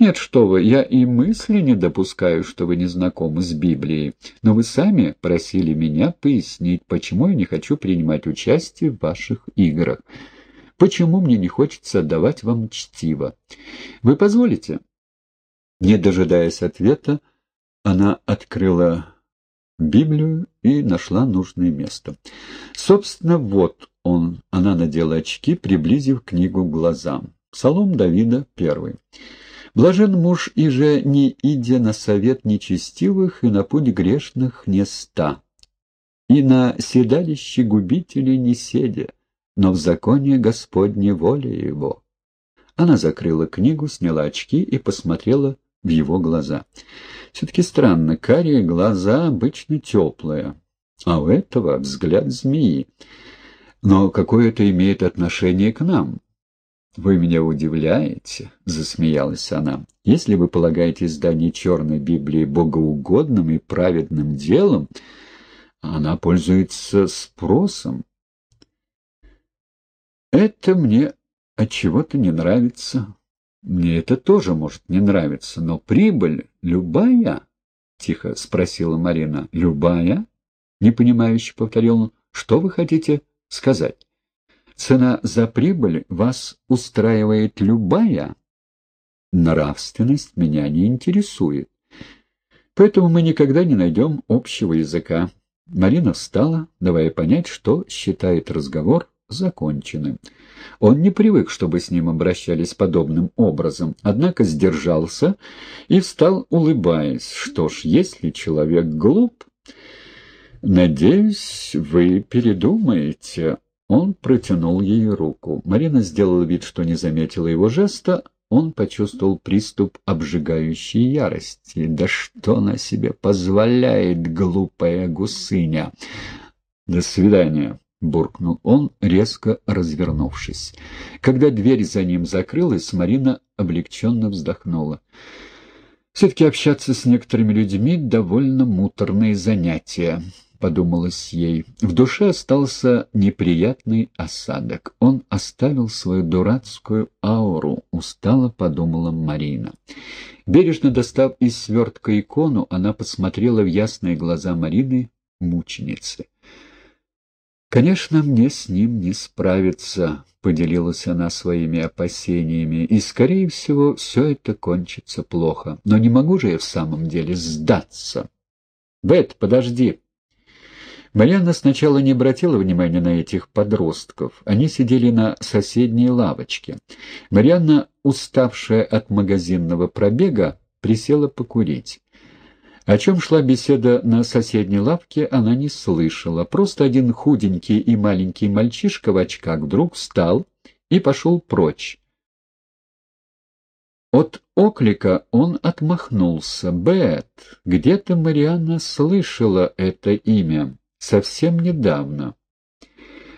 «Нет, что вы, я и мысли не допускаю, что вы не знакомы с Библией, но вы сами просили меня пояснить, почему я не хочу принимать участие в ваших играх. Почему мне не хочется отдавать вам чтиво? Вы позволите?» Не дожидаясь ответа, она открыла Библию и нашла нужное место. Собственно, вот он. Она надела очки, приблизив книгу к глазам. Псалом Давида, первый. Блажен муж, и же не идя на совет нечестивых, и на путь грешных не ста, и на седалище губителей не седя, но в законе Господне воля его. Она закрыла книгу, сняла очки и посмотрела в его глаза. Все-таки странно, карие глаза обычно теплые, а у этого взгляд змеи. Но какое это имеет отношение к нам? «Вы меня удивляете», — засмеялась она. «Если вы полагаете издание Черной Библии богоугодным и праведным делом, она пользуется спросом. Это мне от чего-то не нравится. Мне это тоже может не нравиться, но прибыль любая, — тихо спросила Марина. Любая? — непонимающе повторил он. Что вы хотите сказать? Цена за прибыль вас устраивает любая? Нравственность меня не интересует. Поэтому мы никогда не найдем общего языка. Марина встала, давая понять, что считает разговор законченным. Он не привык, чтобы с ним обращались подобным образом, однако сдержался и встал, улыбаясь. Что ж, если человек глуп... «Надеюсь, вы передумаете», он протянул ей руку. Марина сделала вид, что не заметила его жеста. Он почувствовал приступ обжигающей ярости. «Да что она себе позволяет, глупая гусыня!» «До свидания!» — буркнул он, резко развернувшись. Когда дверь за ним закрылась, Марина облегченно вздохнула. «Все-таки общаться с некоторыми людьми — довольно муторное занятие». — подумалось ей. В душе остался неприятный осадок. Он оставил свою дурацкую ауру, устало подумала Марина. Бережно достав из свертка икону, она посмотрела в ясные глаза Марины, мученицы. «Конечно, мне с ним не справиться», — поделилась она своими опасениями, «и, скорее всего, все это кончится плохо. Но не могу же я в самом деле сдаться». «Бет, подожди!» Марьяна сначала не обратила внимания на этих подростков. Они сидели на соседней лавочке. Марьяна, уставшая от магазинного пробега, присела покурить. О чем шла беседа на соседней лавке, она не слышала. Просто один худенький и маленький мальчишка в очках вдруг встал и пошел прочь. От оклика он отмахнулся. «Бет, где-то Марианна слышала это имя» совсем недавно.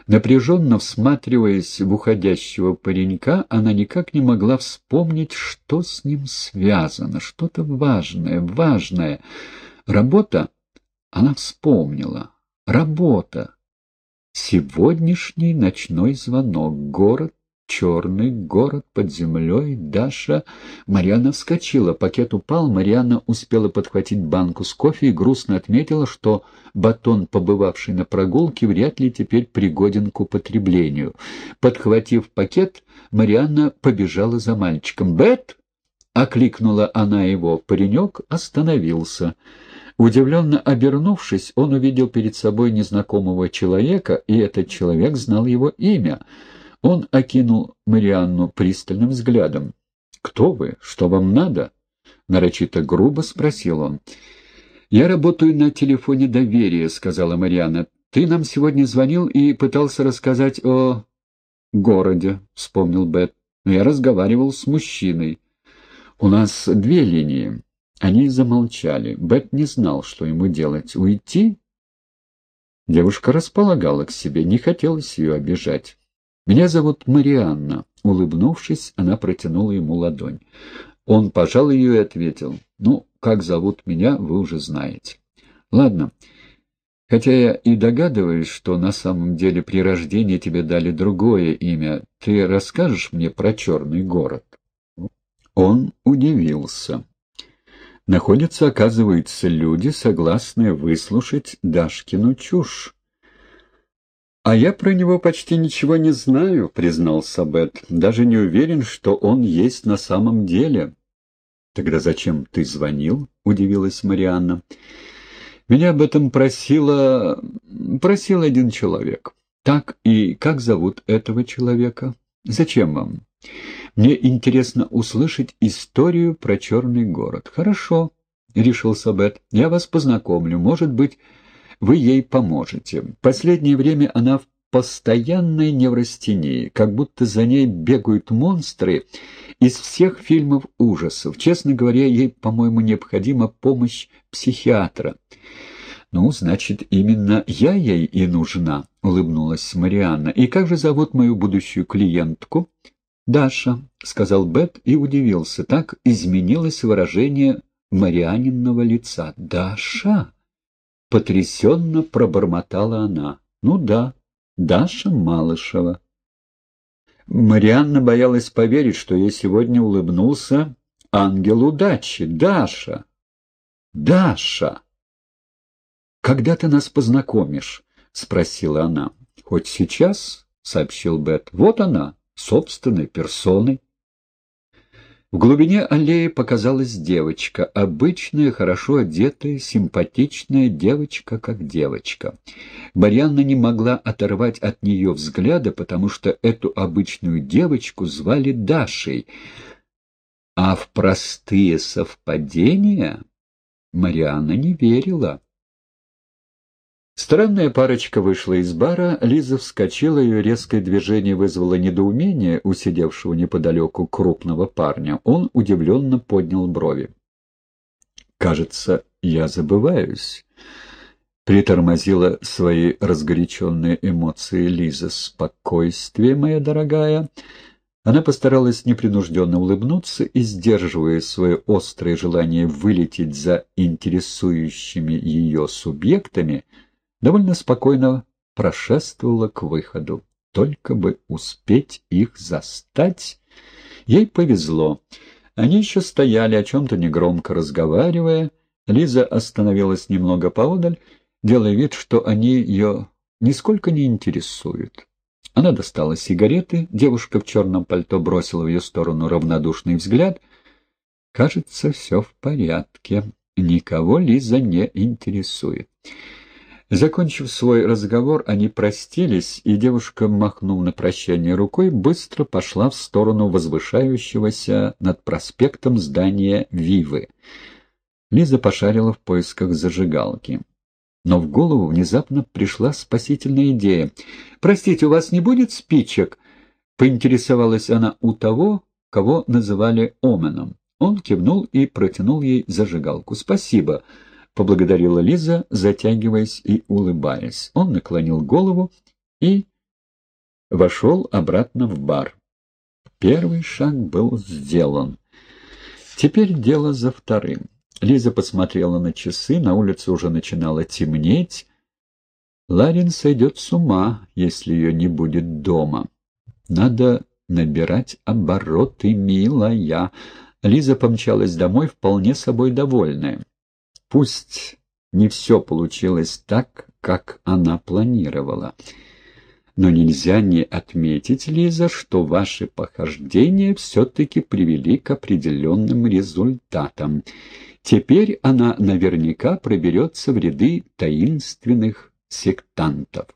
Напряженно всматриваясь в уходящего паренька, она никак не могла вспомнить, что с ним связано, что-то важное, важное. Работа? Она вспомнила. Работа. Сегодняшний ночной звонок. Город черный город под землей, Даша... Марьяна вскочила, пакет упал, Марьяна успела подхватить банку с кофе и грустно отметила, что батон, побывавший на прогулке, вряд ли теперь пригоден к употреблению. Подхватив пакет, Марьяна побежала за мальчиком. «Бет!» — окликнула она его. Паренек остановился. Удивленно обернувшись, он увидел перед собой незнакомого человека, и этот человек знал его имя — он окинул Марианну пристальным взглядом. «Кто вы? Что вам надо?» Нарочито грубо спросил он. «Я работаю на телефоне доверия», — сказала Марианна. «Ты нам сегодня звонил и пытался рассказать о...» «городе», — вспомнил Бет. «Но я разговаривал с мужчиной. У нас две линии». Они замолчали. Бет не знал, что ему делать. Уйти? Девушка располагала к себе, не хотелось ее обижать. «Меня зовут Марианна». Улыбнувшись, она протянула ему ладонь. Он пожал ее и ответил. «Ну, как зовут меня, вы уже знаете». «Ладно. Хотя я и догадываюсь, что на самом деле при рождении тебе дали другое имя, ты расскажешь мне про черный город?» Он удивился. Находятся, оказывается, люди, согласные выслушать Дашкину чушь. «А я про него почти ничего не знаю», — признал Сабет. «Даже не уверен, что он есть на самом деле». «Тогда зачем ты звонил?» — удивилась Марианна. «Меня об этом просила... просил один человек. Так и как зовут этого человека? Зачем вам?» «Мне интересно услышать историю про черный город». «Хорошо», — решил Сабет. «Я вас познакомлю. Может быть...» вы ей поможете. Последнее время она в постоянной неврастении, как будто за ней бегают монстры из всех фильмов ужасов. Честно говоря, ей, по-моему, необходима помощь психиатра. «Ну, значит, именно я ей и нужна», — улыбнулась Марианна. «И как же зовут мою будущую клиентку?» «Даша», — сказал Бет и удивился. Так изменилось выражение Марианинного лица. «Даша?» Потрясенно пробормотала она. «Ну да, Даша Малышева». Марианна боялась поверить, что ей сегодня улыбнулся ангел удачи. «Даша! Даша!» «Когда ты нас познакомишь?» — спросила она. «Хоть сейчас?» — сообщил Бет. «Вот она, собственной персоной». В глубине аллеи показалась девочка, обычная, хорошо одетая, симпатичная девочка, как девочка. Марьяна не могла оторвать от нее взгляда, потому что эту обычную девочку звали Дашей. А в простые совпадения Марианна не верила. Странная парочка вышла из бара, Лиза вскочила, ее резкое движение вызвало недоумение у сидевшего неподалеку крупного парня. Он удивленно поднял брови. «Кажется, я забываюсь», — притормозила свои разгоряченные эмоции Лиза. «Спокойствие, моя дорогая». Она постаралась непринужденно улыбнуться и, сдерживая свое острое желание вылететь за интересующими ее субъектами, — довольно спокойно прошествовала к выходу. Только бы успеть их застать. Ей повезло. Они еще стояли, о чем-то негромко разговаривая. Лиза остановилась немного поодаль, делая вид, что они ее нисколько не интересуют. Она достала сигареты, девушка в черном пальто бросила в ее сторону равнодушный взгляд. Кажется, все в порядке. Никого Лиза не интересует. Закончив свой разговор, они простились, и девушка, махнув на прощание рукой, быстро пошла в сторону возвышающегося над проспектом здания Вивы. Лиза пошарила в поисках зажигалки. Но в голову внезапно пришла спасительная идея. «Простите, у вас не будет спичек?» — поинтересовалась она у того, кого называли Оменом. Он кивнул и протянул ей зажигалку. «Спасибо». — поблагодарила Лиза, затягиваясь и улыбаясь. Он наклонил голову и вошел обратно в бар. Первый шаг был сделан. Теперь дело за вторым. Лиза посмотрела на часы, на улице уже начинало темнеть. Ларин сойдет с ума, если ее не будет дома. Надо набирать обороты, милая. Лиза помчалась домой, вполне собой довольная. Пусть не все получилось так, как она планировала. Но нельзя не отметить, Лиза, что ваши похождения все-таки привели к определенным результатам. Теперь она наверняка проберется в ряды таинственных сектантов.